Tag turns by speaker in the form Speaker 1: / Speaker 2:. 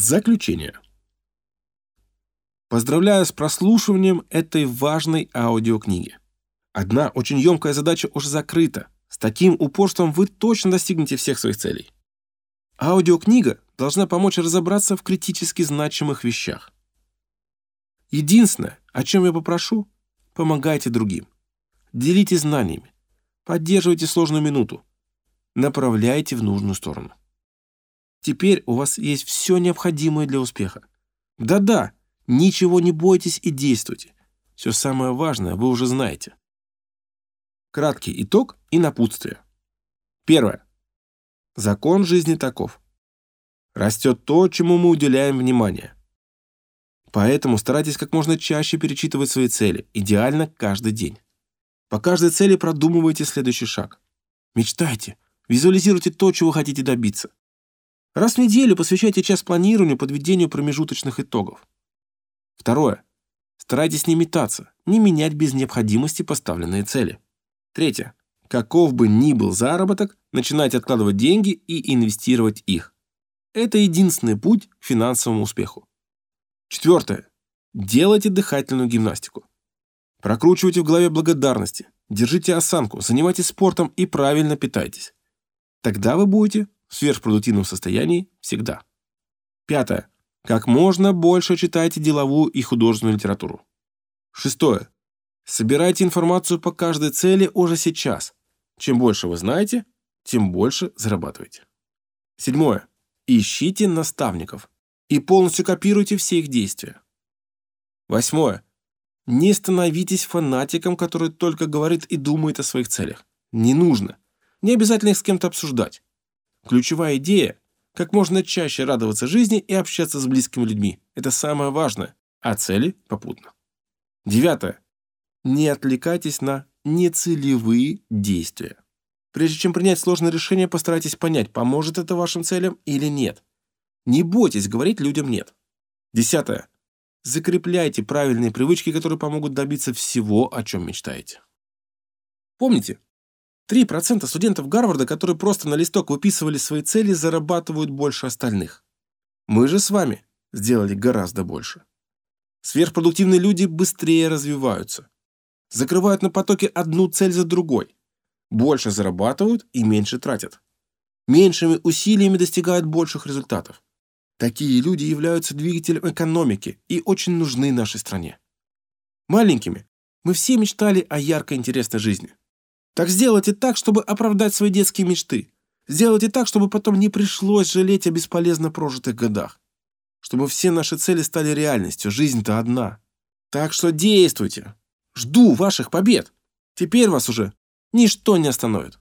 Speaker 1: Заключение. Поздравляю с прослушиванием этой важной аудиокниги. Одна очень емкая задача уже закрыта. С таким упорством вы точно достигнете всех своих целей. Аудиокнига должна помочь разобраться в критически значимых вещах. Единственное, о чем я попрошу, помогайте другим. Делитесь знаниями. Поддерживайте сложную минуту. Направляйте в нужную сторону. Теперь у вас есть все необходимое для успеха. Да-да, ничего не бойтесь и действуйте. Все самое важное вы уже знаете. Краткий итог и напутствие. Первое. Закон жизни таков. Растет то, чему мы уделяем внимание. Поэтому старайтесь как можно чаще перечитывать свои цели, идеально каждый день. По каждой цели продумывайте следующий шаг. Мечтайте, визуализируйте то, чего хотите добиться. Раз в неделю посвящайте час планированию, подведению промежуточных итогов. Второе. Старайтесь не метаться, не менять без необходимости поставленные цели. Третье. Каков бы ни был заработок, начинайте откладывать деньги и инвестировать их. Это единственный путь к финансовому успеху. Четвертое. Делайте дыхательную гимнастику. Прокручивайте в голове благодарности, держите осанку, занимайтесь спортом и правильно питайтесь. Тогда вы будете в сверхпродуктивном состоянии всегда. Пятое. Как можно больше читайте деловую и художественную литературу. Шестое. Собирайте информацию по каждой цели уже сейчас. Чем больше вы знаете, тем больше зарабатываете. Седьмое. Ищите наставников и полностью копируйте все их действия. Восьмое. Не становитесь фанатиком, который только говорит и думает о своих целях. Не нужно. Не обязательно их с кем-то обсуждать. Ключевая идея – как можно чаще радоваться жизни и общаться с близкими людьми. Это самое важное, а цели попутно. Девятое. Не отвлекайтесь на нецелевые действия. Прежде чем принять сложное решение, постарайтесь понять, поможет это вашим целям или нет. Не бойтесь говорить людям «нет». Десятое. Закрепляйте правильные привычки, которые помогут добиться всего, о чем мечтаете. Помните, 3% студентов Гарварда, которые просто на листок выписывали свои цели, зарабатывают больше остальных. Мы же с вами сделали гораздо больше. Сверхпродуктивные люди быстрее развиваются. Закрывают на потоке одну цель за другой. Больше зарабатывают и меньше тратят. Меньшими усилиями достигают больших результатов. Такие люди являются двигателем экономики и очень нужны нашей стране. Маленькими мы все мечтали о яркой интересной жизни. Так сделайте так, чтобы оправдать свои детские мечты. Сделайте так, чтобы потом не пришлось жалеть о бесполезно прожитых годах. Чтобы все наши цели стали реальностью, жизнь-то одна. Так что действуйте. Жду ваших побед. Теперь вас уже ничто не остановит.